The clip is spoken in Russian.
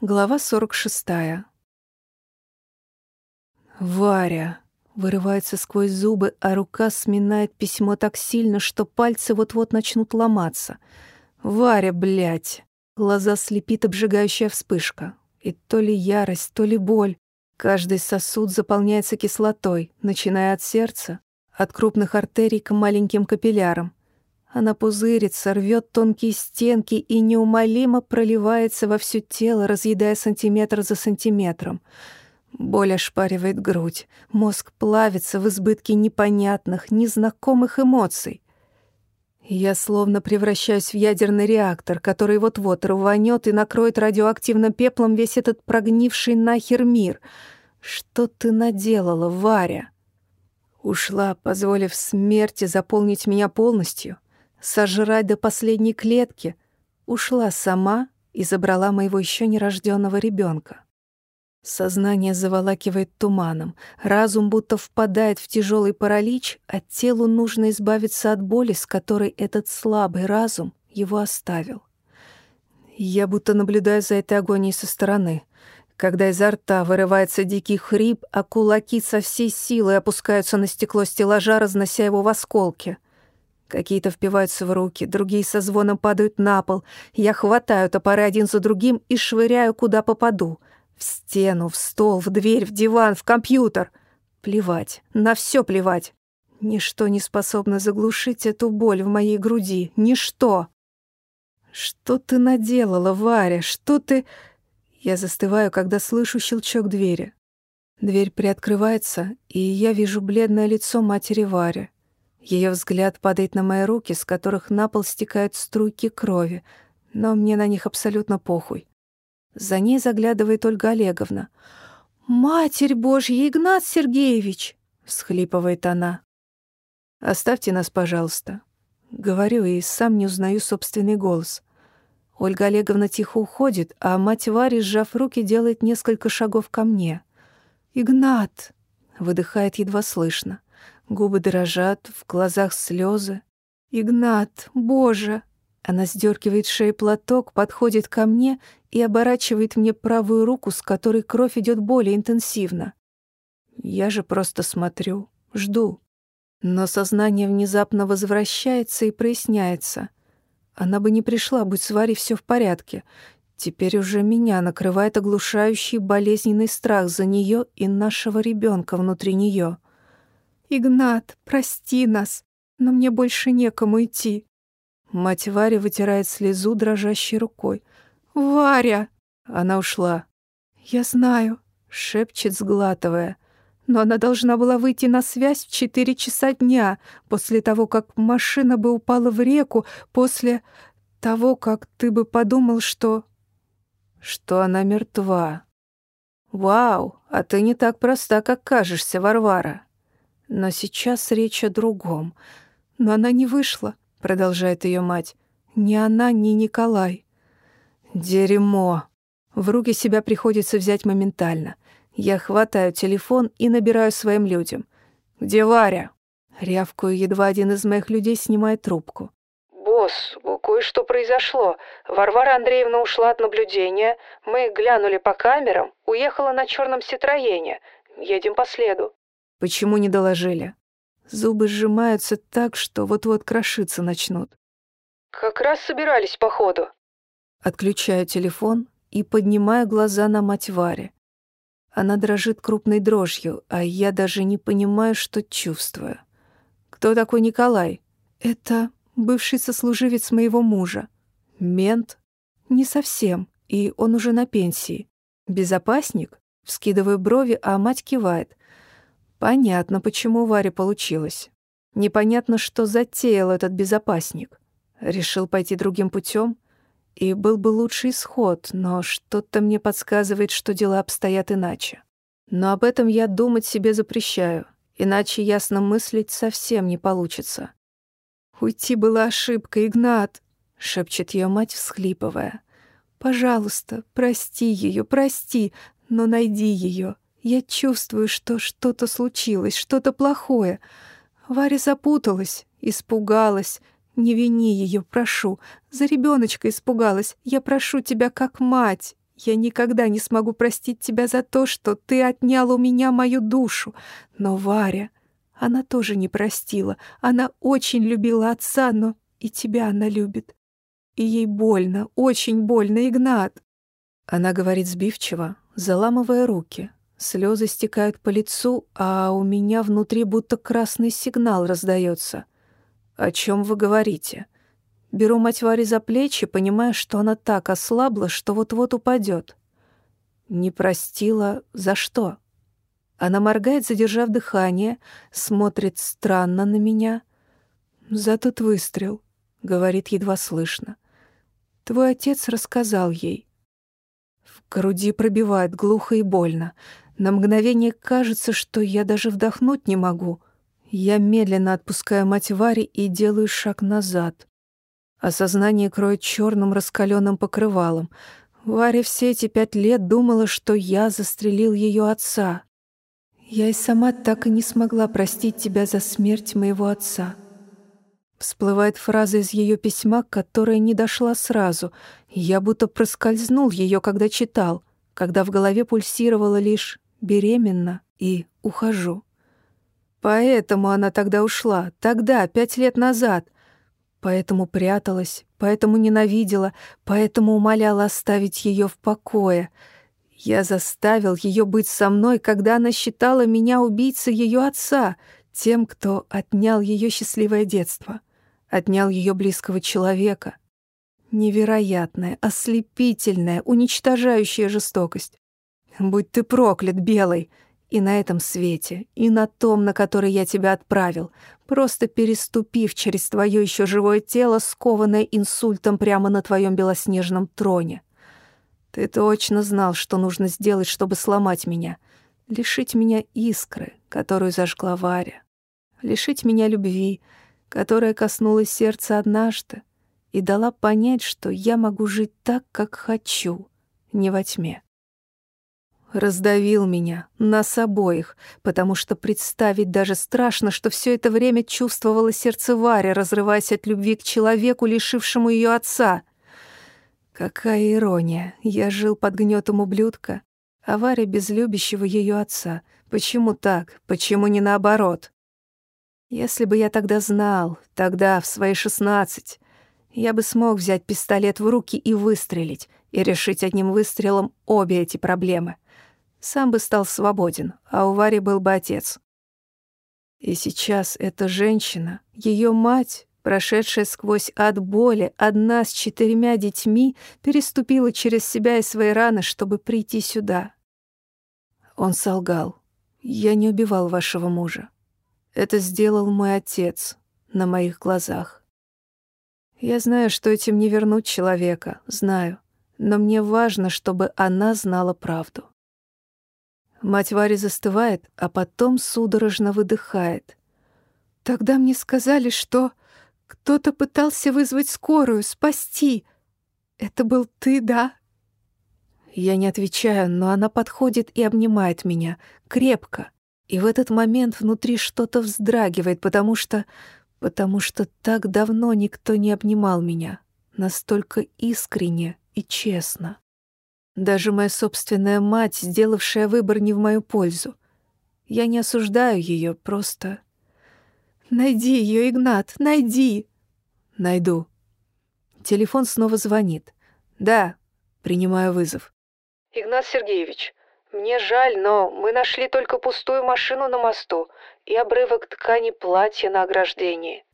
Глава 46. «Варя!» — вырывается сквозь зубы, а рука сминает письмо так сильно, что пальцы вот-вот начнут ломаться. «Варя, блядь!» Глаза слепит обжигающая вспышка. И то ли ярость, то ли боль. Каждый сосуд заполняется кислотой, начиная от сердца, от крупных артерий к маленьким капиллярам. Она пузырится, рвет тонкие стенки и неумолимо проливается во все тело, разъедая сантиметр за сантиметром. Боль ошпаривает грудь, мозг плавится в избытке непонятных, незнакомых эмоций. Я словно превращаюсь в ядерный реактор, который вот-вот рванет и накроет радиоактивным пеплом весь этот прогнивший нахер мир. Что ты наделала, Варя? Ушла, позволив смерти заполнить меня полностью — сожрать до последней клетки, ушла сама и забрала моего еще нерожденного ребенка. Сознание заволакивает туманом, разум будто впадает в тяжелый паралич, а телу нужно избавиться от боли, с которой этот слабый разум его оставил. Я будто наблюдаю за этой агонией со стороны, когда изо рта вырывается дикий хрип, а кулаки со всей силой опускаются на стекло стеллажа, разнося его в осколки — Какие-то впиваются в руки, другие со звоном падают на пол. Я хватаю топоры один за другим и швыряю, куда попаду. В стену, в стол, в дверь, в диван, в компьютер. Плевать, на все плевать. Ничто не способно заглушить эту боль в моей груди. Ничто. Что ты наделала, Варя? Что ты... Я застываю, когда слышу щелчок двери. Дверь приоткрывается, и я вижу бледное лицо матери Вари. Ее взгляд падает на мои руки, с которых на пол стекают струйки крови, но мне на них абсолютно похуй. За ней заглядывает Ольга Олеговна. «Матерь Божья, Игнат Сергеевич!» — всхлипывает она. «Оставьте нас, пожалуйста». Говорю и сам не узнаю собственный голос. Ольга Олеговна тихо уходит, а мать Вари, сжав руки, делает несколько шагов ко мне. «Игнат!» — выдыхает едва слышно. Губы дрожат, в глазах слезы. «Игнат, боже!» Она сдергивает шею платок, подходит ко мне и оборачивает мне правую руку, с которой кровь идет более интенсивно. Я же просто смотрю, жду. Но сознание внезапно возвращается и проясняется. Она бы не пришла, будь с Варей все в порядке. Теперь уже меня накрывает оглушающий болезненный страх за нее и нашего ребенка внутри нее. «Игнат, прости нас, но мне больше некому идти». Мать Варя вытирает слезу дрожащей рукой. «Варя!» Она ушла. «Я знаю», — шепчет, сглатывая. «Но она должна была выйти на связь в четыре часа дня, после того, как машина бы упала в реку, после того, как ты бы подумал, что...» «Что она мертва». «Вау, а ты не так проста, как кажешься, Варвара». Но сейчас речь о другом. Но она не вышла, продолжает ее мать. Ни она, ни Николай. Дерьмо. В руки себя приходится взять моментально. Я хватаю телефон и набираю своим людям. «Где Варя?» Рявкую, едва один из моих людей снимает трубку. «Босс, кое-что произошло. Варвара Андреевна ушла от наблюдения. Мы глянули по камерам. Уехала на черном Ситроене. Едем по следу». Почему не доложили? Зубы сжимаются так, что вот-вот крошиться начнут. Как раз собирались по ходу. Отключаю телефон и поднимаю глаза на мать Вари. Она дрожит крупной дрожью, а я даже не понимаю, что чувствую. Кто такой Николай? Это бывший сослуживец моего мужа. Мент? Не совсем, и он уже на пенсии. Безопасник? Вскидываю брови, а мать кивает. Понятно, почему у Вари получилось. Непонятно, что затеял этот безопасник. Решил пойти другим путем, и был бы лучший исход, но что-то мне подсказывает, что дела обстоят иначе. Но об этом я думать себе запрещаю, иначе ясно мыслить совсем не получится. «Уйти была ошибка, Игнат», — шепчет ее мать, всхлипывая. «Пожалуйста, прости ее, прости, но найди ее. Я чувствую, что что-то случилось, что-то плохое. Варя запуталась, испугалась. Не вини ее, прошу. За ребеночка испугалась. Я прошу тебя как мать. Я никогда не смогу простить тебя за то, что ты отнял у меня мою душу. Но Варя, она тоже не простила. Она очень любила отца, но и тебя она любит. И ей больно, очень больно, Игнат. Она говорит сбивчиво, заламывая руки. Слезы стекают по лицу, а у меня внутри будто красный сигнал раздается. «О чем вы говорите?» Беру мать Вари за плечи, понимая, что она так ослабла, что вот-вот упадет. Не простила за что? Она моргает, задержав дыхание, смотрит странно на меня. «За тот выстрел», — говорит едва слышно. «Твой отец рассказал ей». В груди пробивает глухо и больно. На мгновение кажется, что я даже вдохнуть не могу. Я медленно отпускаю мать Вари и делаю шаг назад. Осознание кроет черным раскаленным покрывалом. Варя все эти пять лет думала, что я застрелил ее отца. Я и сама так и не смогла простить тебя за смерть моего отца. Всплывает фраза из ее письма, которая не дошла сразу. Я будто проскользнул ее, когда читал, когда в голове пульсировало лишь «беременна» и «ухожу». Поэтому она тогда ушла, тогда, пять лет назад. Поэтому пряталась, поэтому ненавидела, поэтому умоляла оставить ее в покое — я заставил ее быть со мной, когда она считала меня убийцей ее отца, тем, кто отнял ее счастливое детство, отнял ее близкого человека. Невероятная, ослепительная, уничтожающая жестокость. Будь ты проклят, Белый, и на этом свете, и на том, на который я тебя отправил, просто переступив через твое еще живое тело, скованное инсультом прямо на твоем белоснежном троне. Ты точно знал, что нужно сделать, чтобы сломать меня. Лишить меня искры, которую зажгла Варя. Лишить меня любви, которая коснулась сердца однажды и дала понять, что я могу жить так, как хочу, не во тьме. Раздавил меня, нас обоих, потому что представить даже страшно, что все это время чувствовало сердце Варя, разрываясь от любви к человеку, лишившему ее отца. Какая ирония. Я жил под гнетом ублюдка, а Варя без любящего ее отца. Почему так? Почему не наоборот? Если бы я тогда знал, тогда, в свои шестнадцать, я бы смог взять пистолет в руки и выстрелить, и решить одним выстрелом обе эти проблемы. Сам бы стал свободен, а у Вари был бы отец. И сейчас эта женщина, ее мать, прошедшая сквозь ад боли, одна с четырьмя детьми, переступила через себя и свои раны, чтобы прийти сюда. Он солгал. «Я не убивал вашего мужа. Это сделал мой отец на моих глазах. Я знаю, что этим не вернуть человека, знаю, но мне важно, чтобы она знала правду». Мать Вари застывает, а потом судорожно выдыхает. «Тогда мне сказали, что...» Кто-то пытался вызвать скорую, спасти. Это был ты, да? Я не отвечаю, но она подходит и обнимает меня, крепко. И в этот момент внутри что-то вздрагивает, потому что... Потому что так давно никто не обнимал меня. Настолько искренне и честно. Даже моя собственная мать, сделавшая выбор не в мою пользу. Я не осуждаю ее, просто «Найди ее, Игнат, найди!» «Найду». Телефон снова звонит. «Да», принимаю вызов. «Игнат Сергеевич, мне жаль, но мы нашли только пустую машину на мосту и обрывок ткани платья на ограждении.